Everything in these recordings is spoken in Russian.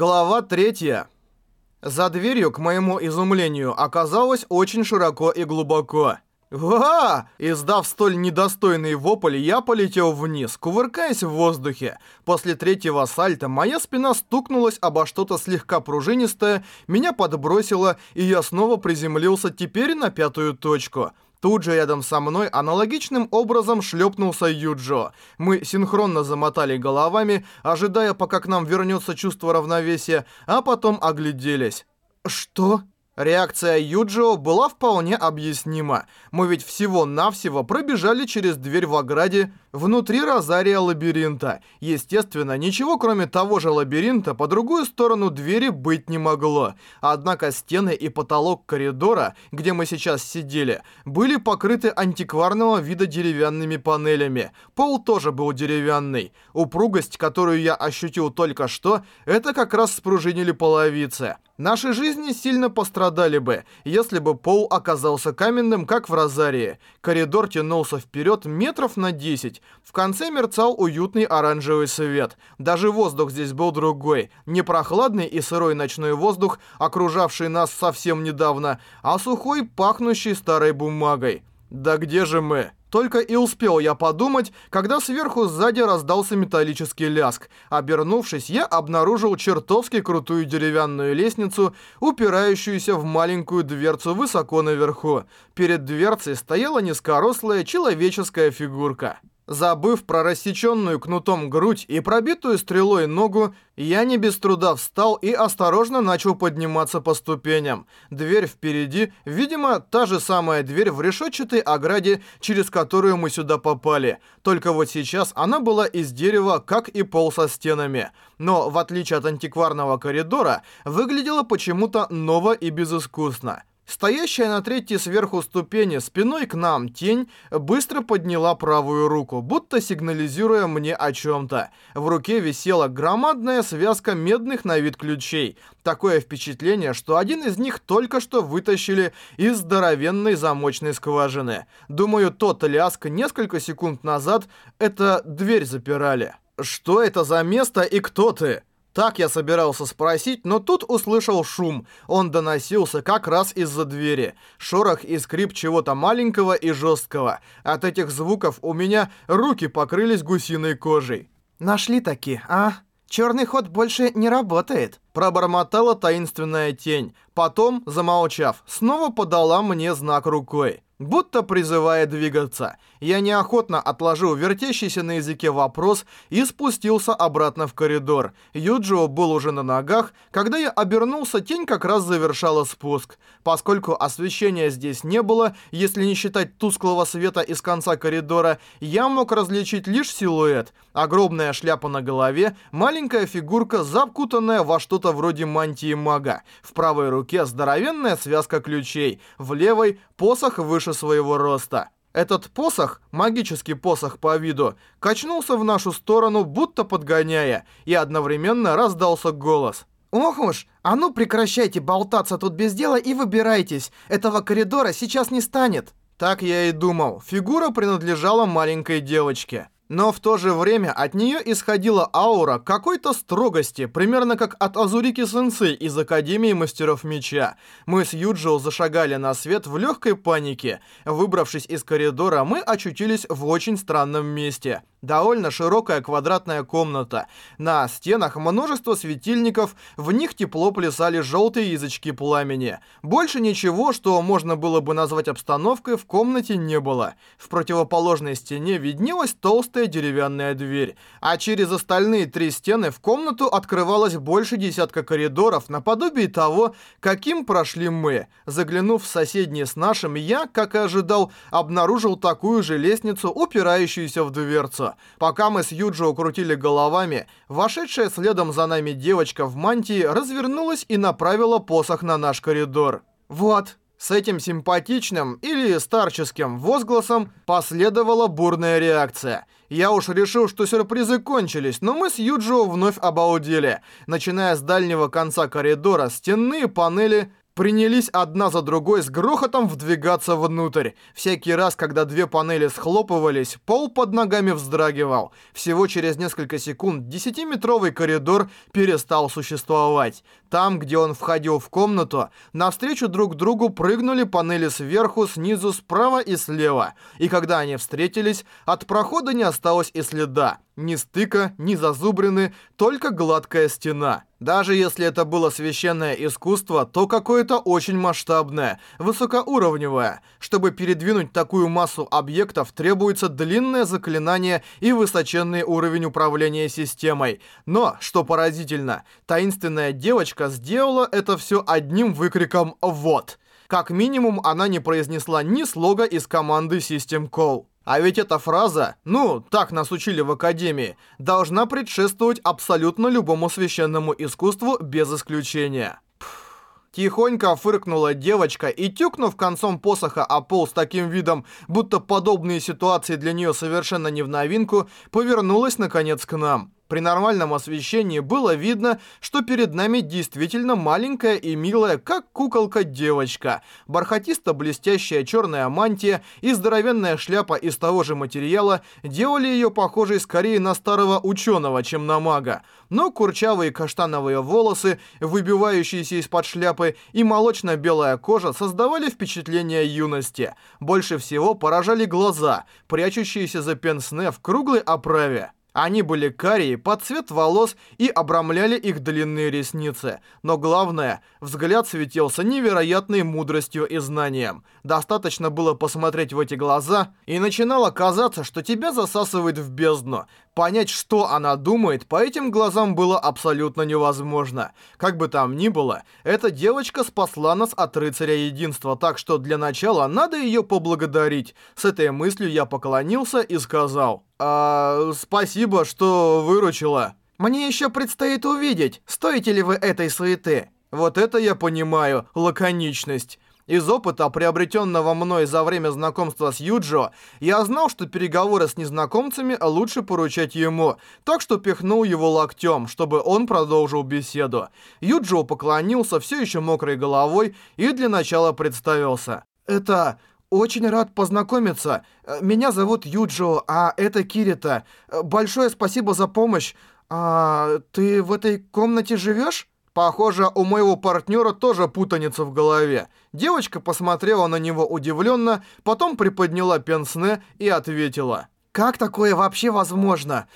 Глава третья. За дверью, к моему изумлению, оказалось очень широко и глубоко. «Ва!» Издав столь недостойный вопль, я полетел вниз, кувыркаясь в воздухе. После третьего сальта моя спина стукнулась обо что-то слегка пружинистое, меня подбросило, и я снова приземлился теперь на пятую точку. Тут же рядом со мной аналогичным образом шлепнулся Юджо. Мы синхронно замотали головами, ожидая, пока к нам вернется чувство равновесия, а потом огляделись. «Что?» Реакция Юджио была вполне объяснима. Мы ведь всего-навсего пробежали через дверь в ограде внутри розария лабиринта. Естественно, ничего кроме того же лабиринта по другую сторону двери быть не могло. Однако стены и потолок коридора, где мы сейчас сидели, были покрыты антикварного вида деревянными панелями. Пол тоже был деревянный. Упругость, которую я ощутил только что, это как раз спружинили половицы. Наши жизни сильно пострадали бы, если бы пол оказался каменным, как в Розарии. Коридор тянулся вперед метров на 10. В конце мерцал уютный оранжевый свет. Даже воздух здесь был другой. Не прохладный и сырой ночной воздух, окружавший нас совсем недавно, а сухой, пахнущий старой бумагой. Да где же мы? Только и успел я подумать, когда сверху сзади раздался металлический ляск. Обернувшись, я обнаружил чертовски крутую деревянную лестницу, упирающуюся в маленькую дверцу высоко наверху. Перед дверцей стояла низкорослая человеческая фигурка. Забыв про рассеченную кнутом грудь и пробитую стрелой ногу, я не без труда встал и осторожно начал подниматься по ступеням. Дверь впереди, видимо, та же самая дверь в решетчатой ограде, через которую мы сюда попали. Только вот сейчас она была из дерева, как и пол со стенами. Но, в отличие от антикварного коридора, выглядела почему-то ново и безыскусно. Стоящая на третьей сверху ступени спиной к нам тень быстро подняла правую руку, будто сигнализируя мне о чем-то. В руке висела громадная связка медных на вид ключей. Такое впечатление, что один из них только что вытащили из здоровенной замочной скважины. Думаю, тот ляск несколько секунд назад это дверь запирали. Что это за место и кто ты? Так я собирался спросить, но тут услышал шум. Он доносился как раз из-за двери. Шорох и скрип чего-то маленького и жесткого. От этих звуков у меня руки покрылись гусиной кожей. «Нашли таки, а? Черный ход больше не работает». Пробормотала таинственная тень. Потом, замолчав, снова подала мне знак рукой будто призывая двигаться. Я неохотно отложил вертящийся на языке вопрос и спустился обратно в коридор. Юджио был уже на ногах. Когда я обернулся, тень как раз завершала спуск. Поскольку освещения здесь не было, если не считать тусклого света из конца коридора, я мог различить лишь силуэт. Огромная шляпа на голове, маленькая фигурка, закутанная во что-то вроде мантии мага. В правой руке здоровенная связка ключей, в левой — посох выше своего роста. Этот посох, магический посох по виду, качнулся в нашу сторону, будто подгоняя, и одновременно раздался голос. «Ох уж, а ну прекращайте болтаться тут без дела и выбирайтесь. Этого коридора сейчас не станет». Так я и думал. Фигура принадлежала маленькой девочке. Но в то же время от нее исходила аура какой-то строгости, примерно как от Азурики-сенсей из Академии Мастеров Меча. Мы с Юджио зашагали на свет в легкой панике. Выбравшись из коридора, мы очутились в очень странном месте. Довольно широкая квадратная комната. На стенах множество светильников, в них тепло плясали желтые язычки пламени. Больше ничего, что можно было бы назвать обстановкой, в комнате не было. В противоположной стене виднелась толстая деревянная дверь, а через остальные три стены в комнату открывалось больше десятка коридоров, наподобие того, каким прошли мы. Заглянув в соседние с нашим, я, как и ожидал, обнаружил такую же лестницу, упирающуюся в дверцу. Пока мы с Юджио крутили головами, вошедшая следом за нами девочка в мантии развернулась и направила посох на наш коридор. Вот. С этим симпатичным или старческим возгласом последовала бурная реакция. Я уж решил, что сюрпризы кончились, но мы с Юджио вновь обалдели. Начиная с дальнего конца коридора, стенные панели принялись одна за другой с грохотом вдвигаться внутрь. Всякий раз, когда две панели схлопывались, пол под ногами вздрагивал. Всего через несколько секунд десятиметровый коридор перестал существовать. Там, где он входил в комнату, навстречу друг другу прыгнули панели сверху, снизу, справа и слева. И когда они встретились, от прохода не осталось и следа. Ни стыка, ни зазубрины, только гладкая стена. Даже если это было священное искусство, то какое-то очень масштабное, высокоуровневое. Чтобы передвинуть такую массу объектов, требуется длинное заклинание и высоченный уровень управления системой. Но, что поразительно, таинственная девочка сделала это все одним выкриком «Вот!». Как минимум, она не произнесла ни слога из команды System Call. А ведь эта фраза, ну, так нас учили в академии, должна предшествовать абсолютно любому священному искусству без исключения. Тихонько фыркнула девочка и, тюкнув концом посоха о пол с таким видом, будто подобные ситуации для нее совершенно не в новинку, повернулась наконец к нам. При нормальном освещении было видно, что перед нами действительно маленькая и милая, как куколка девочка. Бархатисто-блестящая черная мантия и здоровенная шляпа из того же материала делали ее похожей скорее на старого ученого, чем на мага. Но курчавые каштановые волосы, выбивающиеся из-под шляпы, и молочно-белая кожа создавали впечатление юности. Больше всего поражали глаза, прячущиеся за пенсне в круглой оправе. Они были карие под цвет волос и обрамляли их длинные ресницы. Но главное, взгляд светился невероятной мудростью и знанием. Достаточно было посмотреть в эти глаза, и начинало казаться, что тебя засасывает в бездну. Понять, что она думает, по этим глазам было абсолютно невозможно. Как бы там ни было, эта девочка спасла нас от рыцаря единства, так что для начала надо ее поблагодарить. С этой мыслью я поклонился и сказал, «А, спасибо, что выручила». Мне еще предстоит увидеть, стоите ли вы этой суеты. Вот это я понимаю, лаконичность. Из опыта, приобретенного мной за время знакомства с Юджо, я знал, что переговоры с незнакомцами лучше поручать ему, так что пихнул его локтем, чтобы он продолжил беседу. Юджо поклонился все еще мокрой головой и для начала представился. «Это... Очень рад познакомиться. Меня зовут Юджо, а это Кирита. Большое спасибо за помощь. А ты в этой комнате живешь? Похоже, у моего партнера тоже путаница в голове. Девочка посмотрела на него удивленно, потом приподняла пенсне и ответила. «Как такое вообще возможно?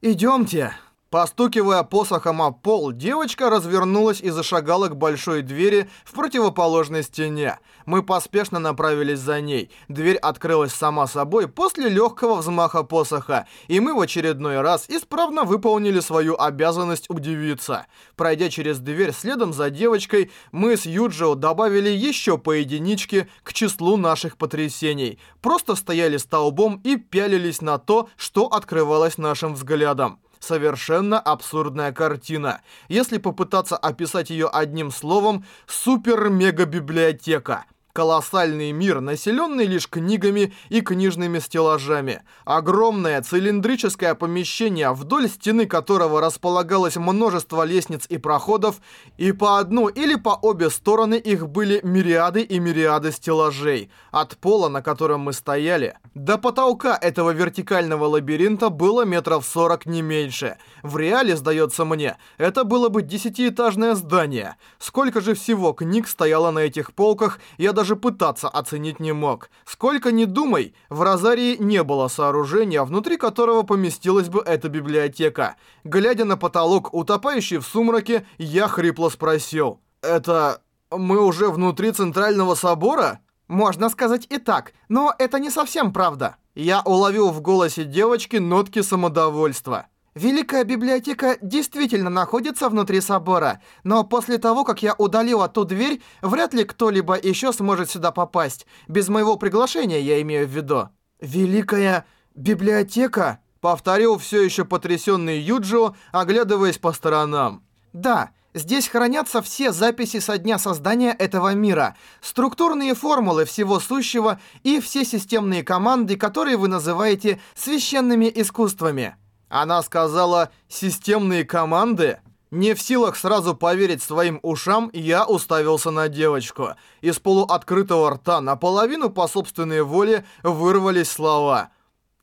Идемте». Постукивая посохом о пол, девочка развернулась и зашагала к большой двери в противоположной стене. Мы поспешно направились за ней. Дверь открылась сама собой после легкого взмаха посоха, и мы в очередной раз исправно выполнили свою обязанность удивиться. Пройдя через дверь следом за девочкой, мы с Юджио добавили еще по единичке к числу наших потрясений. Просто стояли столбом и пялились на то, что открывалось нашим взглядом. Совершенно абсурдная картина. Если попытаться описать ее одним словом, супер-мега-библиотека. Колоссальный мир, населенный лишь книгами и книжными стеллажами. Огромное цилиндрическое помещение, вдоль стены которого располагалось множество лестниц и проходов, и по одну или по обе стороны их были мириады и мириады стеллажей. От пола, на котором мы стояли, до потолка этого вертикального лабиринта было метров сорок не меньше. В реале, сдается мне, это было бы десятиэтажное здание. Сколько же всего книг стояло на этих полках, я даже пытаться оценить не мог. Сколько ни думай, в Розарии не было сооружения, внутри которого поместилась бы эта библиотека. Глядя на потолок, утопающий в сумраке, я хрипло спросил. «Это... мы уже внутри Центрального собора?» Можно сказать и так, но это не совсем правда. Я уловил в голосе девочки нотки самодовольства. Великая библиотека действительно находится внутри собора, но после того, как я удалил ту дверь, вряд ли кто-либо еще сможет сюда попасть. Без моего приглашения, я имею в виду. Великая библиотека? Повторил все еще потрясенный Юджио, оглядываясь по сторонам. Да, Здесь хранятся все записи со дня создания этого мира, структурные формулы всего сущего и все системные команды, которые вы называете священными искусствами. Она сказала «системные команды»? Не в силах сразу поверить своим ушам, я уставился на девочку. Из полуоткрытого рта наполовину по собственной воле вырвались слова.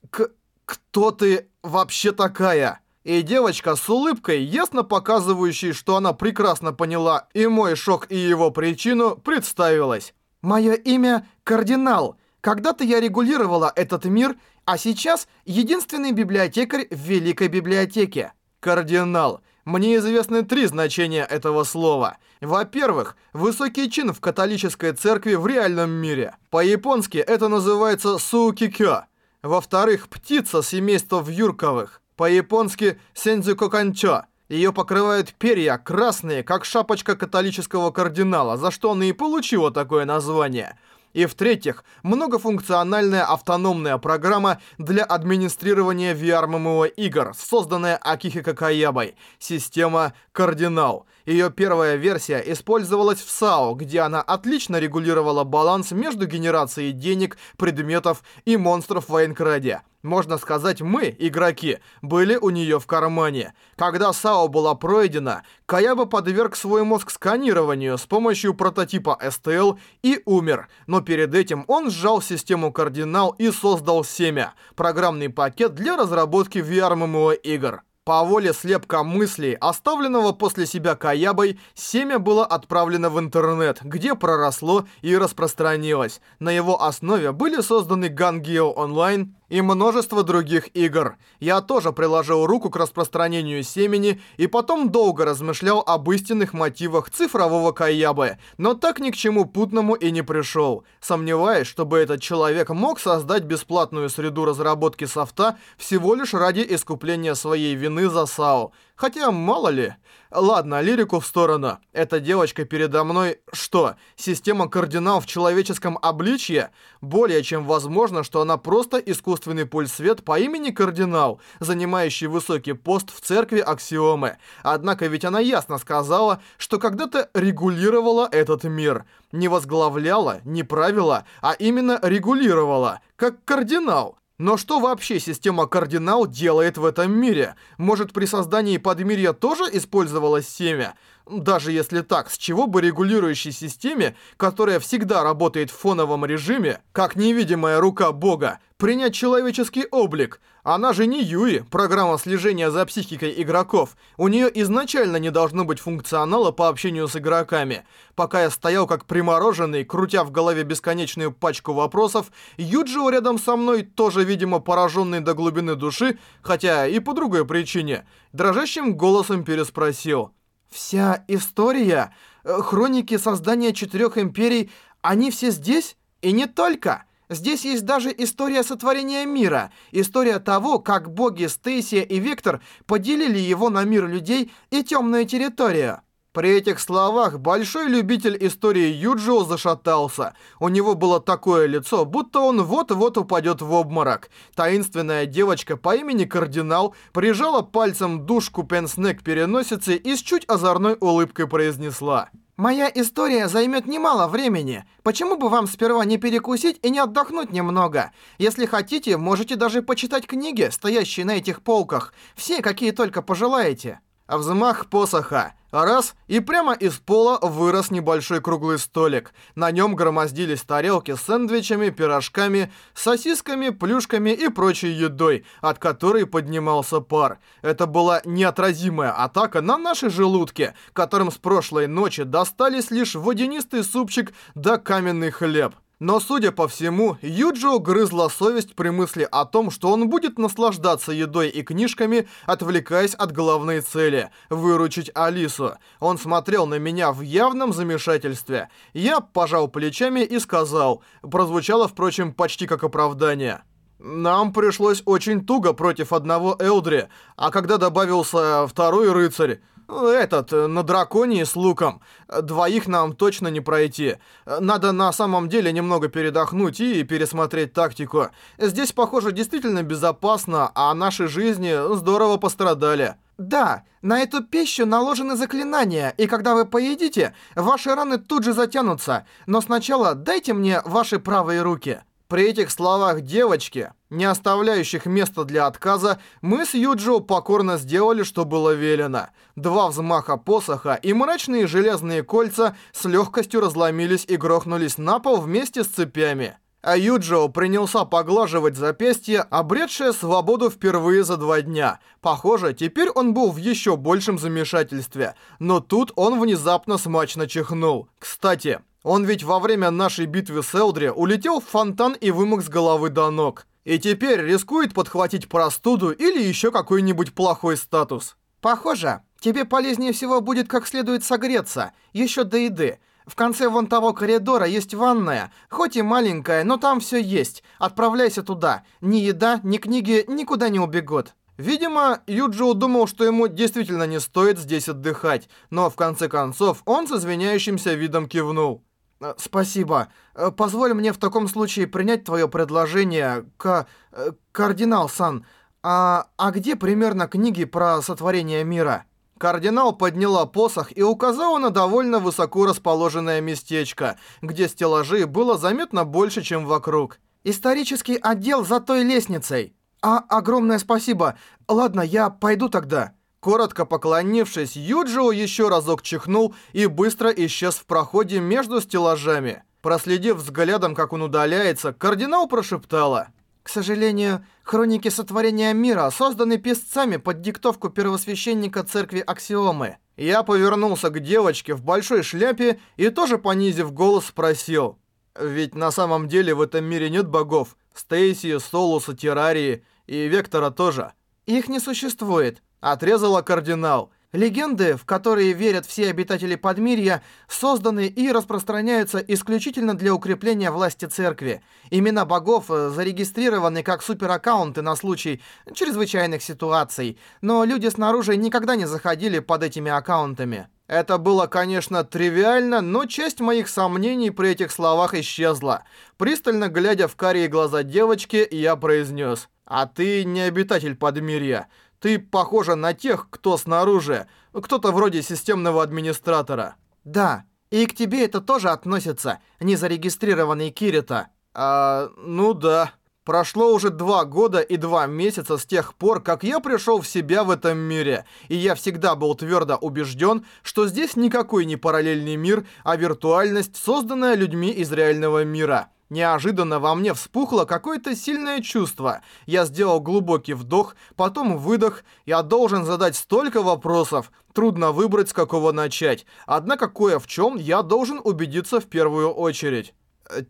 «К... кто ты вообще такая?» И девочка с улыбкой, ясно показывающей, что она прекрасно поняла и мой шок, и его причину, представилась. «Мое имя Кардинал. Когда-то я регулировала этот мир, а сейчас единственный библиотекарь в Великой библиотеке». «Кардинал. Мне известны три значения этого слова. Во-первых, высокий чин в католической церкви в реальном мире. По-японски это называется суукикё. Во-вторых, птица семейства вьюрковых. По-японски сензюкоканчо. Ее покрывают перья, красные, как шапочка католического кардинала, за что она и получила такое название. И в-третьих, многофункциональная автономная программа для администрирования VR-MMO игр, созданная Акихико Каябой, система «Кардинал». Ее первая версия использовалась в САО, где она отлично регулировала баланс между генерацией денег, предметов и монстров в Айнкраде. Можно сказать, мы, игроки, были у нее в кармане. Когда САО была пройдена, Каяба подверг свой мозг сканированию с помощью прототипа STL и умер. Но перед этим он сжал систему Кардинал и создал Семя, программный пакет для разработки VR-MMO игр. По воле слепка мыслей, оставленного после себя Каябой, семя было отправлено в интернет, где проросло и распространилось. На его основе были созданы Gangeo Online и множество других игр. Я тоже приложил руку к распространению семени и потом долго размышлял об истинных мотивах цифрового Каябы, но так ни к чему путному и не пришел. Сомневаюсь, чтобы этот человек мог создать бесплатную среду разработки софта всего лишь ради искупления своей вины за САО. Хотя, мало ли... Ладно, лирику в сторону. Эта девочка передо мной... Что, система координал в человеческом обличье? Более чем возможно, что она просто искусственный пульсвет по имени Кардинал, занимающий высокий пост в церкви Аксиомы. Однако ведь она ясно сказала, что когда-то регулировала этот мир. Не возглавляла, не правила, а именно регулировала, как кардинал. Но что вообще система кардинал делает в этом мире? Может, при создании подмирья тоже использовалось семя? Даже если так, с чего бы регулирующей системе, которая всегда работает в фоновом режиме, как невидимая рука бога, принять человеческий облик? Она же не Юи, программа слежения за психикой игроков. У нее изначально не должно быть функционала по общению с игроками. Пока я стоял как примороженный, крутя в голове бесконечную пачку вопросов, Юджио рядом со мной, тоже, видимо, пораженный до глубины души, хотя и по другой причине, дрожащим голосом переспросил. Вся история, э, хроники создания четырех империй, они все здесь? И не только. Здесь есть даже история сотворения мира, история того, как боги Стейсия и Виктор поделили его на мир людей и темную территорию. При этих словах большой любитель истории Юджио зашатался. У него было такое лицо, будто он вот-вот упадет в обморок. Таинственная девочка по имени Кардинал прижала пальцем душку пенсне к переносице и с чуть озорной улыбкой произнесла. «Моя история займет немало времени. Почему бы вам сперва не перекусить и не отдохнуть немного? Если хотите, можете даже почитать книги, стоящие на этих полках. Все, какие только пожелаете». А взмах посоха. Раз, и прямо из пола вырос небольшой круглый столик. На нем громоздились тарелки с сэндвичами, пирожками, сосисками, плюшками и прочей едой, от которой поднимался пар. Это была неотразимая атака на наши желудки, которым с прошлой ночи достались лишь водянистый супчик да каменный хлеб. Но, судя по всему, Юджио грызла совесть при мысли о том, что он будет наслаждаться едой и книжками, отвлекаясь от главной цели – выручить Алису. Он смотрел на меня в явном замешательстве. Я пожал плечами и сказал, прозвучало, впрочем, почти как оправдание. Нам пришлось очень туго против одного Элдри, а когда добавился второй рыцарь, этот, на драконе с луком. Двоих нам точно не пройти. Надо на самом деле немного передохнуть и пересмотреть тактику. Здесь, похоже, действительно безопасно, а наши жизни здорово пострадали. Да, на эту пищу наложены заклинания, и когда вы поедите, ваши раны тут же затянутся. Но сначала дайте мне ваши правые руки. При этих словах девочки не оставляющих места для отказа, мы с Юджио покорно сделали, что было велено. Два взмаха посоха и мрачные железные кольца с легкостью разломились и грохнулись на пол вместе с цепями. А Юджио принялся поглаживать запястье, обретшее свободу впервые за два дня. Похоже, теперь он был в еще большем замешательстве. Но тут он внезапно смачно чихнул. Кстати, он ведь во время нашей битвы с Элдри улетел в фонтан и вымок с головы до ног. И теперь рискует подхватить простуду или еще какой-нибудь плохой статус. Похоже, тебе полезнее всего будет как следует согреться, еще до еды. В конце вон того коридора есть ванная, хоть и маленькая, но там все есть. Отправляйся туда. Ни еда, ни книги никуда не убегут. Видимо, Юджио думал, что ему действительно не стоит здесь отдыхать, но в конце концов он с извиняющимся видом кивнул. «Э, «Спасибо. Э, позволь мне в таком случае принять твое предложение, к... Э, кардинал-сан. А, а где примерно книги про сотворение мира?» Кардинал подняла посох и указала на довольно высоко расположенное местечко, где стеллажей было заметно больше, чем вокруг. «Исторический отдел за той лестницей. А, огромное спасибо. Ладно, я пойду тогда». Коротко поклонившись, Юджио еще разок чихнул и быстро исчез в проходе между стеллажами. Проследив взглядом, как он удаляется, кардинал прошептала. К сожалению, хроники сотворения мира созданы писцами под диктовку первосвященника церкви Аксиомы. Я повернулся к девочке в большой шляпе и тоже понизив голос спросил. Ведь на самом деле в этом мире нет богов. Стейси, Солуса, Террарии и Вектора тоже. Их не существует. Отрезала кардинал. Легенды, в которые верят все обитатели Подмирья, созданы и распространяются исключительно для укрепления власти церкви. Имена богов э, зарегистрированы как супераккаунты на случай чрезвычайных ситуаций, но люди снаружи никогда не заходили под этими аккаунтами. Это было, конечно, тривиально, но часть моих сомнений при этих словах исчезла. Пристально глядя в карие глаза девочки, я произнес: "А ты не обитатель Подмирья. Ты похожа на тех, кто снаружи. Кто-то вроде системного администратора. Да, и к тебе это тоже относится, незарегистрированный Кирита. А, ну да. Прошло уже два года и два месяца с тех пор, как я пришел в себя в этом мире, и я всегда был твердо убежден, что здесь никакой не параллельный мир, а виртуальность, созданная людьми из реального мира. Неожиданно во мне вспухло какое-то сильное чувство. Я сделал глубокий вдох, потом выдох. Я должен задать столько вопросов. Трудно выбрать, с какого начать. Однако кое в чем я должен убедиться в первую очередь.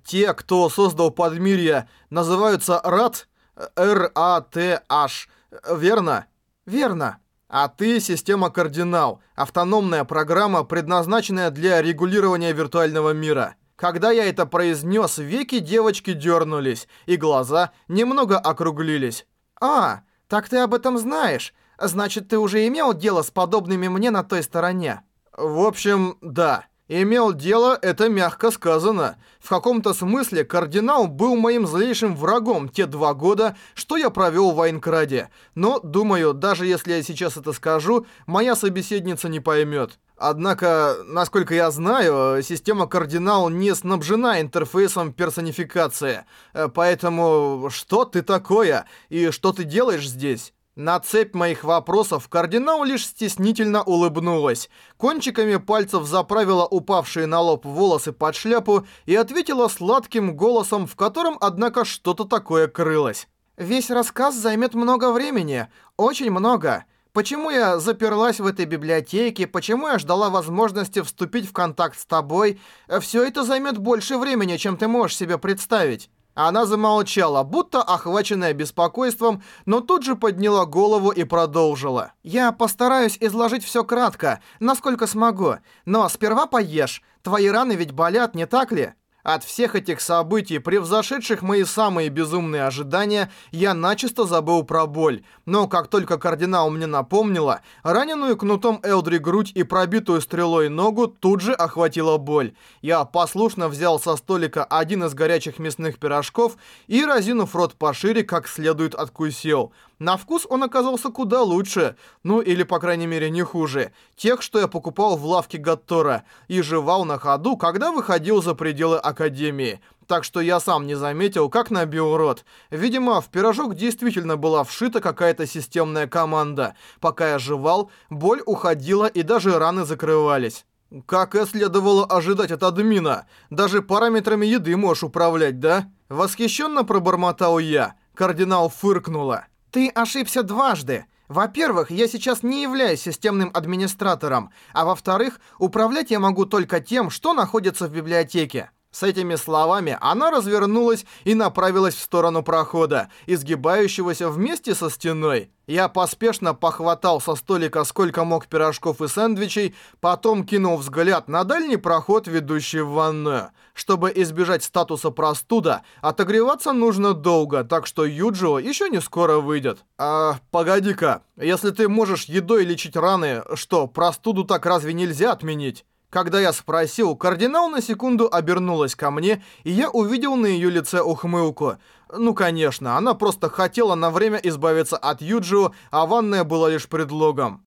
Те, кто создал Подмирье, называются РАТ, Р-А-Т-H, верно? Верно. А ты система Кардинал, автономная программа, предназначенная для регулирования виртуального мира. Когда я это произнес, веки девочки дернулись, и глаза немного округлились. «А, так ты об этом знаешь. Значит, ты уже имел дело с подобными мне на той стороне?» «В общем, да. Имел дело, это мягко сказано. В каком-то смысле кардинал был моим злейшим врагом те два года, что я провел в Айнкраде. Но, думаю, даже если я сейчас это скажу, моя собеседница не поймет. Однако, насколько я знаю, система Кардинал не снабжена интерфейсом персонификации. Э, поэтому, что ты такое? И что ты делаешь здесь? На цепь моих вопросов Кардинал лишь стеснительно улыбнулась. Кончиками пальцев заправила упавшие на лоб волосы под шляпу и ответила сладким голосом, в котором, однако, что-то такое крылось. «Весь рассказ займет много времени. Очень много. Почему я заперлась в этой библиотеке, почему я ждала возможности вступить в контакт с тобой, все это займет больше времени, чем ты можешь себе представить». Она замолчала, будто охваченная беспокойством, но тут же подняла голову и продолжила. «Я постараюсь изложить все кратко, насколько смогу, но сперва поешь. Твои раны ведь болят, не так ли?» От всех этих событий, превзошедших мои самые безумные ожидания, я начисто забыл про боль. Но как только кардинал мне напомнила, раненую кнутом Элдри грудь и пробитую стрелой ногу тут же охватила боль. Я послушно взял со столика один из горячих мясных пирожков и, разинув рот пошире, как следует откусил. На вкус он оказался куда лучше, ну или, по крайней мере, не хуже, тех, что я покупал в лавке Гаттора и жевал на ходу, когда выходил за пределы Академии. Так что я сам не заметил, как набил рот. Видимо, в пирожок действительно была вшита какая-то системная команда. Пока я жевал, боль уходила и даже раны закрывались. Как и следовало ожидать от админа. Даже параметрами еды можешь управлять, да? Восхищенно пробормотал я. Кардинал фыркнула. Ты ошибся дважды. Во-первых, я сейчас не являюсь системным администратором, а во-вторых, управлять я могу только тем, что находится в библиотеке. С этими словами она развернулась и направилась в сторону прохода, изгибающегося вместе со стеной. Я поспешно похватал со столика сколько мог пирожков и сэндвичей, потом кинул взгляд на дальний проход, ведущий в ванную. Чтобы избежать статуса простуда, отогреваться нужно долго, так что Юджио еще не скоро выйдет. А, погоди-ка, если ты можешь едой лечить раны, что, простуду так разве нельзя отменить? Когда я спросил, кардинал на секунду обернулась ко мне, и я увидел на ее лице ухмылку. Ну, конечно, она просто хотела на время избавиться от Юджио, а ванная была лишь предлогом.